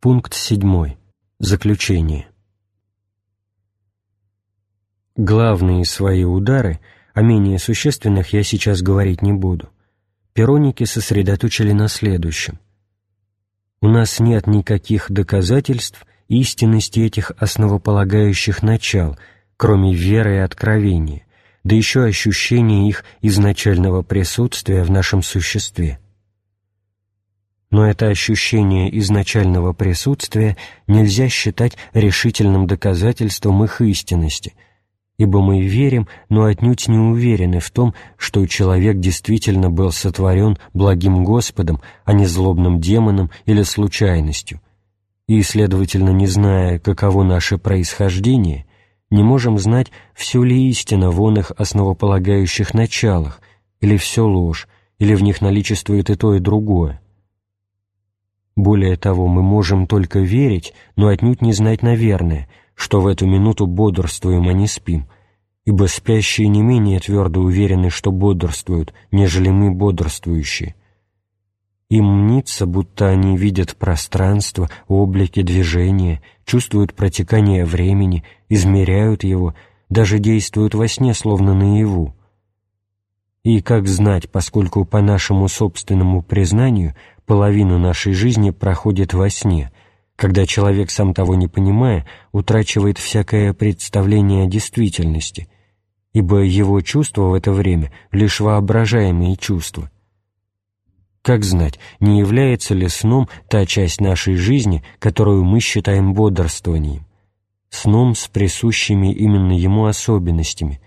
Пункт 7. Заключение. Главные свои удары, о менее существенных я сейчас говорить не буду, пероники сосредоточили на следующем. У нас нет никаких доказательств истинности этих основополагающих начал, кроме веры и откровения, да еще ощущения их изначального присутствия в нашем существе. Но это ощущение изначального присутствия нельзя считать решительным доказательством их истинности, ибо мы верим, но отнюдь не уверены в том, что человек действительно был сотворен благим Господом, а не злобным демоном или случайностью, и, следовательно, не зная, каково наше происхождение, не можем знать, все ли истина в он их основополагающих началах, или все ложь, или в них наличествует и то, и другое. Более того, мы можем только верить, но отнюдь не знать наверное, что в эту минуту бодрствуем, а не спим, ибо спящие не менее твердо уверены, что бодрствуют, нежели мы бодрствующие. Им мнится, будто они видят пространство, облики движения, чувствуют протекание времени, измеряют его, даже действуют во сне, словно наяву. И как знать, поскольку по нашему собственному признанию половина нашей жизни проходит во сне, когда человек, сам того не понимая, утрачивает всякое представление о действительности, ибо его чувства в это время — лишь воображаемые чувства — как знать, не является ли сном та часть нашей жизни, которую мы считаем бодрствованием, сном с присущими именно ему особенностями,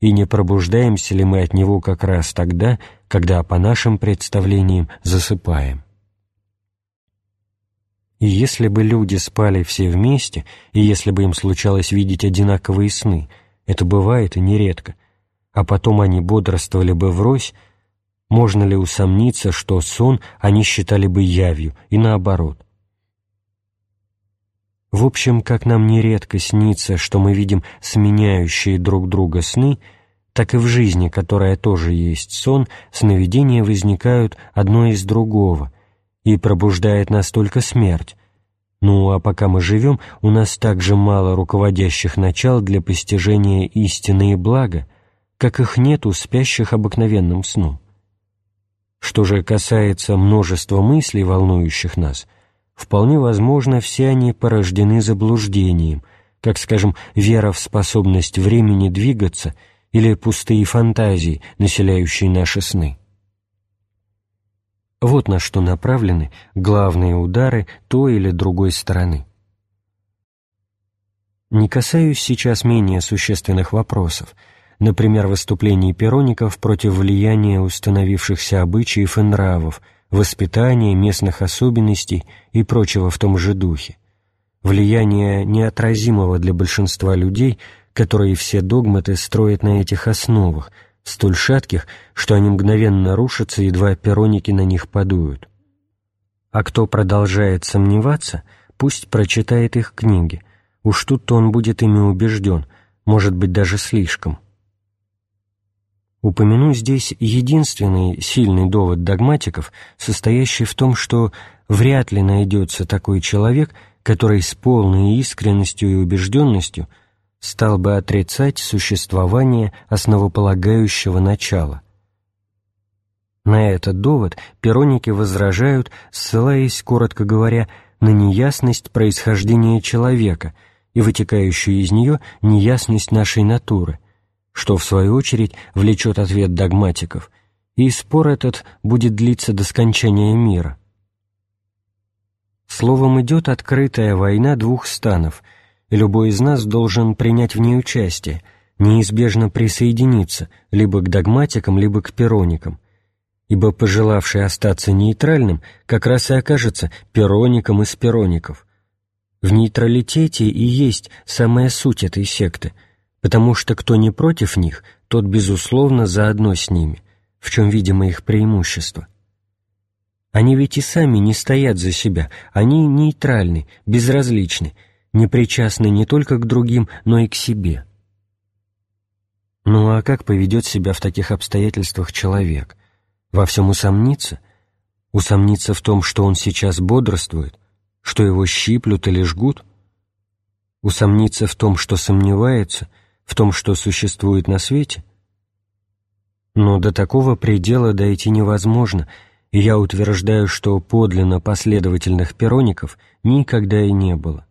и не пробуждаемся ли мы от него как раз тогда, когда, по нашим представлениям, засыпаем? И если бы люди спали все вместе, и если бы им случалось видеть одинаковые сны, это бывает и нередко, а потом они бодрствовали бы врозь, можно ли усомниться, что сон они считали бы явью, и наоборот? В общем, как нам нередко снится, что мы видим сменяющие друг друга сны, так и в жизни, которая тоже есть сон, сновидения возникают одно из другого, и пробуждает нас только смерть. Ну, а пока мы живем, у нас так же мало руководящих начал для постижения истины и блага, как их нет у спящих обыкновенным сном. Что же касается множества мыслей, волнующих нас, вполне возможно, все они порождены заблуждением, как, скажем, вера в способность времени двигаться или пустые фантазии, населяющие наши сны. Вот на что направлены главные удары той или другой стороны. Не касаюсь сейчас менее существенных вопросов – например, выступлений пероников против влияния установившихся обычаев и нравов, воспитания, местных особенностей и прочего в том же духе, влияния неотразимого для большинства людей, которые все догматы строят на этих основах, столь шатких, что они мгновенно рушатся, едва пероники на них подуют. А кто продолжает сомневаться, пусть прочитает их книги, уж тут-то он будет ими убежден, может быть, даже слишком – Упомяну здесь единственный сильный довод догматиков, состоящий в том, что вряд ли найдется такой человек, который с полной искренностью и убежденностью стал бы отрицать существование основополагающего начала. На этот довод пероники возражают, ссылаясь, коротко говоря, на неясность происхождения человека и вытекающую из нее неясность нашей натуры – что, в свою очередь, влечет ответ догматиков, и спор этот будет длиться до скончания мира. Словом, идет открытая война двух станов, любой из нас должен принять в ней участие, неизбежно присоединиться либо к догматикам, либо к пероникам, ибо пожелавший остаться нейтральным как раз и окажется пероником из пероников. В нейтралитете и есть самая суть этой секты — потому что кто не против них, тот, безусловно, заодно с ними, в чем, видимо, их преимущество. Они ведь и сами не стоят за себя, они нейтральны, безразличны, не причастны не только к другим, но и к себе. Ну а как поведет себя в таких обстоятельствах человек? Во всем усомнится? Усомнится в том, что он сейчас бодрствует? что его щиплют или жгут? Усомниться в том, что сомневается, в том, что существует на свете? Но до такого предела дойти невозможно, и я утверждаю, что подлинно последовательных пероников никогда и не было.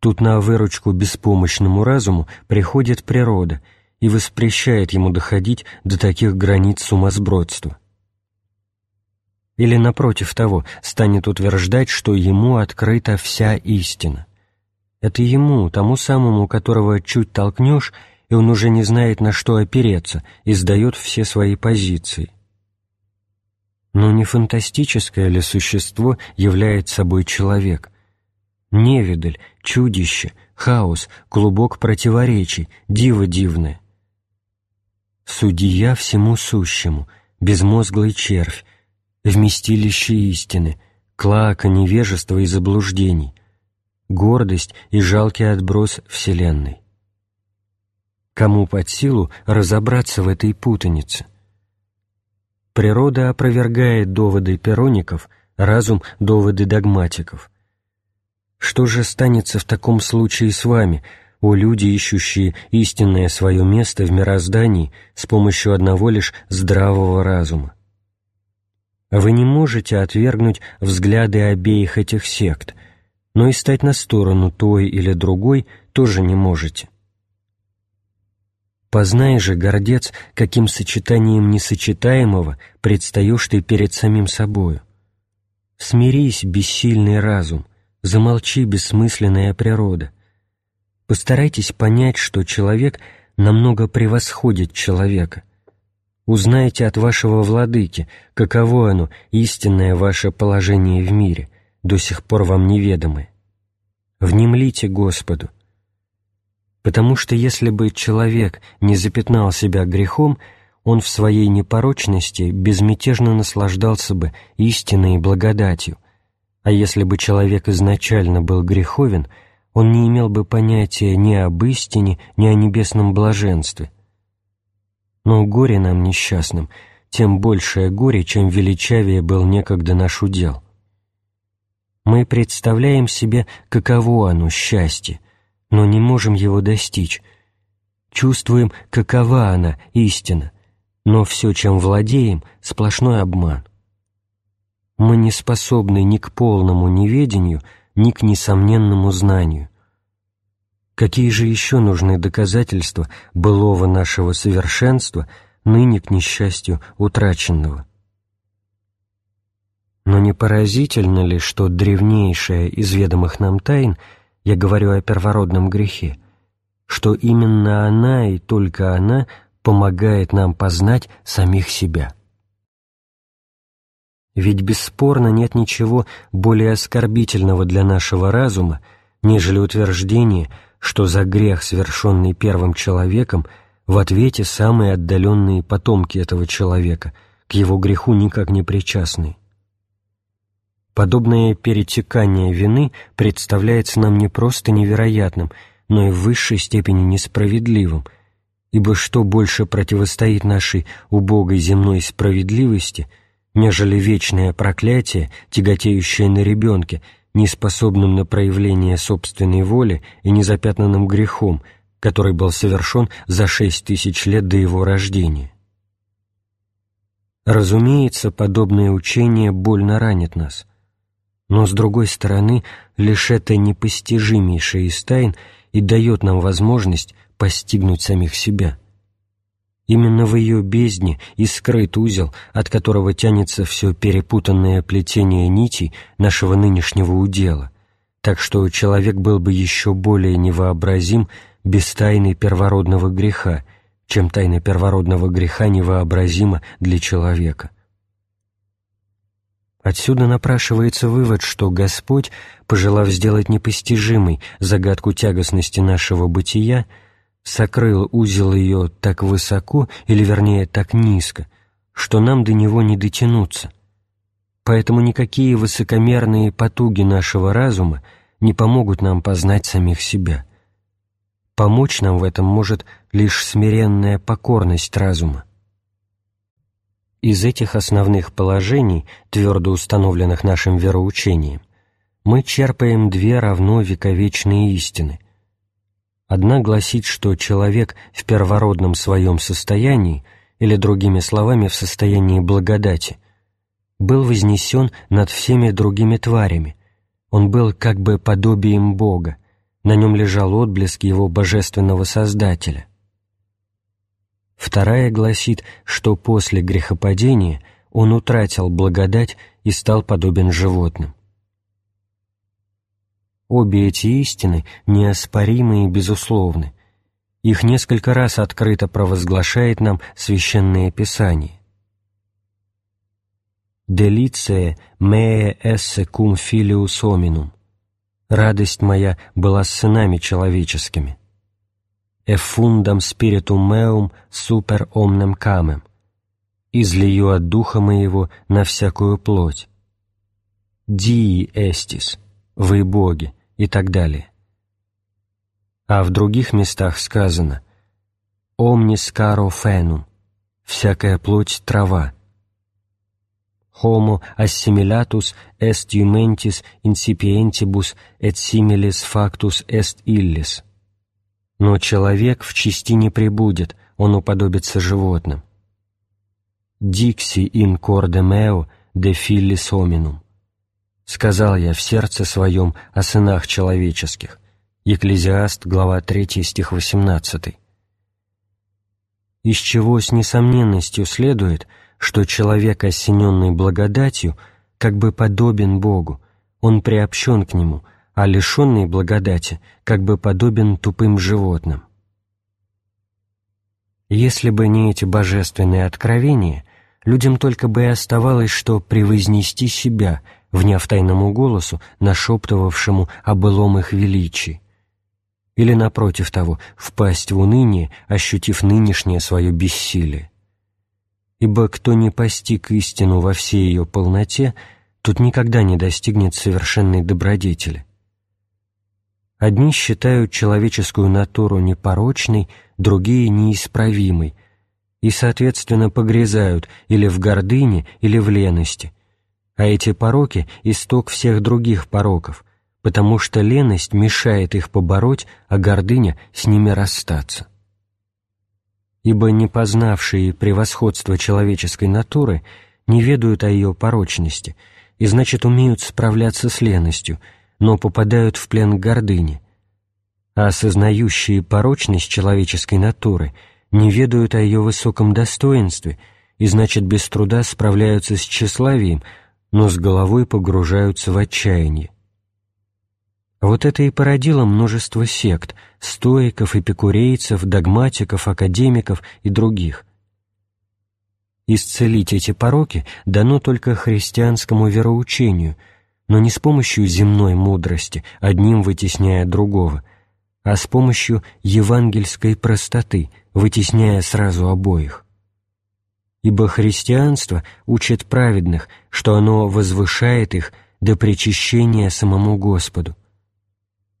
Тут на выручку беспомощному разуму приходит природа и воспрещает ему доходить до таких границ сумасбродства. Или, напротив того, станет утверждать, что ему открыта вся истина. Это ему, тому самому, которого чуть толкнешь, и он уже не знает, на что опереться, и сдает все свои позиции. Но не фантастическое ли существо является собой человек? Невидаль, чудище, хаос, клубок противоречий, диво дивное. Судья всему сущему, безмозглый червь, вместилище истины, клака невежества и заблуждений, гордость и жалкий отброс Вселенной. Кому под силу разобраться в этой путанице? Природа опровергает доводы пероников, разум — доводы догматиков. Что же станется в таком случае с вами, о люди, ищущие истинное свое место в мироздании с помощью одного лишь здравого разума? Вы не можете отвергнуть взгляды обеих этих сект, но и стать на сторону той или другой тоже не можете. Познай же, гордец, каким сочетанием несочетаемого предстаешь ты перед самим собою. Смирись, бессильный разум, замолчи, бессмысленная природа. Постарайтесь понять, что человек намного превосходит человека — Узнайте от вашего владыки, каково оно, истинное ваше положение в мире, до сих пор вам неведомое. Внемлите Господу. Потому что если бы человек не запятнал себя грехом, он в своей непорочности безмятежно наслаждался бы истиной и благодатью, а если бы человек изначально был греховен, он не имел бы понятия ни об истине, ни о небесном блаженстве, но горе нам несчастным, тем большее горе, чем величавее был некогда наш удел. Мы представляем себе, каково оно, счастье, но не можем его достичь. Чувствуем, какова она, истина, но все, чем владеем, сплошной обман. Мы не способны ни к полному неведению, ни к несомненному знанию. Какие же еще нужны доказательства былого нашего совершенства, ныне к несчастью утраченного? Но не поразительно ли, что древнейшая из ведомых нам тайн, я говорю о первородном грехе, что именно она и только она помогает нам познать самих себя? Ведь бесспорно нет ничего более оскорбительного для нашего разума, нежели утверждение – что за грех, совершенный первым человеком, в ответе самые отдаленные потомки этого человека, к его греху никак не причастны. Подобное перетекание вины представляется нам не просто невероятным, но и в высшей степени несправедливым, ибо что больше противостоит нашей убогой земной справедливости, нежели вечное проклятие, тяготеющее на ребенке, неспособным на проявление собственной воли и незапятнанным грехом, который был совершен за шесть тысяч лет до его рождения. Разумеется, подобное учение больно ранит нас, но, с другой стороны, лишь это непостижимейшее из тайн и дает нам возможность постигнуть самих себя – Именно в ее бездне и скрыт узел, от которого тянется все перепутанное плетение нитей нашего нынешнего удела, так что человек был бы еще более невообразим без тайны первородного греха, чем тайна первородного греха невообразима для человека. Отсюда напрашивается вывод, что Господь, пожелав сделать непостижимой загадку тягостности нашего бытия, сокрыл узел ее так высоко, или вернее так низко, что нам до него не дотянуться. Поэтому никакие высокомерные потуги нашего разума не помогут нам познать самих себя. Помочь нам в этом может лишь смиренная покорность разума. Из этих основных положений, твердо установленных нашим вероучением, мы черпаем две равно вековечные истины. Одна гласит, что человек в первородном своем состоянии, или другими словами, в состоянии благодати, был вознесен над всеми другими тварями, он был как бы подобием Бога, на нем лежал отблеск его божественного Создателя. Вторая гласит, что после грехопадения он утратил благодать и стал подобен животным. Обе эти истины неоспоримы и безусловны. Их несколько раз открыто провозглашает нам Священное Писание. «Делиция mea esse cum filius hominum» «Радость моя была с сынами человеческими» «Effundam spiritum meum super omnem camem» «Излию от духа моего на всякую плоть» «Dii estis» «Вы боги» и так далее. А в других местах сказано «Omnis caro fenum» «Всякая плоть — трава» «Homo assimilatus est iumentis incipientibus et similis factus est illis» «Но человек в части не прибудет, он уподобится животным» «Dixi in corde meo de fillis hominum» «Сказал я в сердце своем о сынах человеческих». Екклезиаст, глава 3, стих 18. Из чего с несомненностью следует, что человек, осененный благодатью, как бы подобен Богу, он приобщен к Нему, а лишенный благодати как бы подобен тупым животным. Если бы не эти божественные откровения, людям только бы и оставалось, что превознести себя – вняв тайному голосу, нашептывавшему о былом их величии, или, напротив того, впасть в уныние, ощутив нынешнее свое бессилие. Ибо кто не постиг истину во всей ее полноте, тот никогда не достигнет совершенной добродетели. Одни считают человеческую натуру непорочной, другие — неисправимой, и, соответственно, погрязают или в гордыне, или в лености, а эти пороки — исток всех других пороков, потому что леность мешает их побороть, а гордыня — с ними расстаться. Ибо не познавшие превосходство человеческой натуры не ведают о ее порочности и, значит, умеют справляться с леностью, но попадают в плен к гордыне, а осознающие порочность человеческой натуры не ведают о ее высоком достоинстве и, значит, без труда справляются с тщеславием, но с головой погружаются в отчаяние. Вот это и породило множество сект, стоиков, эпикурейцев, догматиков, академиков и других. Исцелить эти пороки дано только христианскому вероучению, но не с помощью земной мудрости, одним вытесняя другого, а с помощью евангельской простоты, вытесняя сразу обоих ибо христианство учит праведных, что оно возвышает их до причащения самому Господу.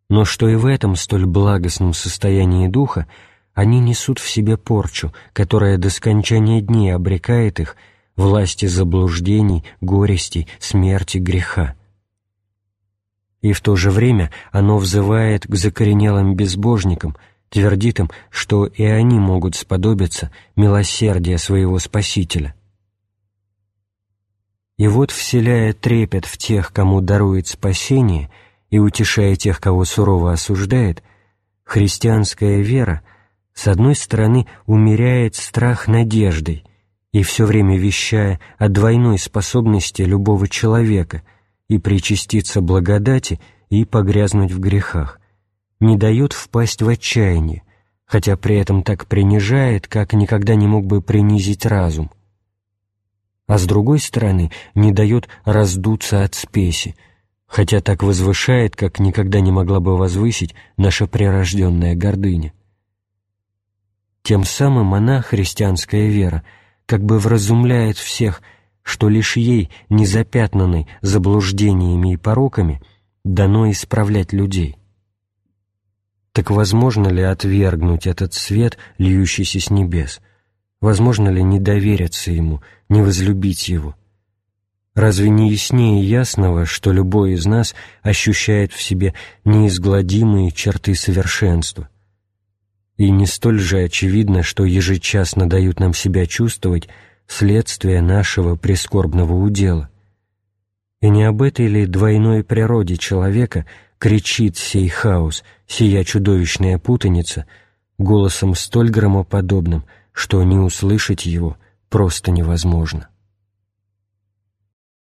Но что и в этом столь благостном состоянии духа они несут в себе порчу, которая до скончания дней обрекает их власти заблуждений, горестей, смерти, греха. И в то же время оно взывает к закоренелым безбожникам – твердит им, что и они могут сподобиться милосердия своего Спасителя. И вот, вселяя трепет в тех, кому дарует спасение, и утешая тех, кого сурово осуждает, христианская вера, с одной стороны, умеряет страх надеждой и все время вещая о двойной способности любого человека и причаститься благодати и погрязнуть в грехах, не дает впасть в отчаяние, хотя при этом так принижает, как никогда не мог бы принизить разум. А с другой стороны, не дает раздуться от спеси, хотя так возвышает, как никогда не могла бы возвысить наша прирожденная гордыня. Тем самым она, христианская вера, как бы вразумляет всех, что лишь ей, незапятнанной заблуждениями и пороками, дано исправлять людей. Так возможно ли отвергнуть этот свет, льющийся с небес? Возможно ли не довериться ему, не возлюбить его? Разве не яснее ясного, что любой из нас ощущает в себе неизгладимые черты совершенства? И не столь же очевидно, что ежечасно дают нам себя чувствовать следствие нашего прискорбного удела. И не об этой ли двойной природе человека кричит сей хаос, сия чудовищная путаница, голосом столь громоподобным, что не услышать его просто невозможно.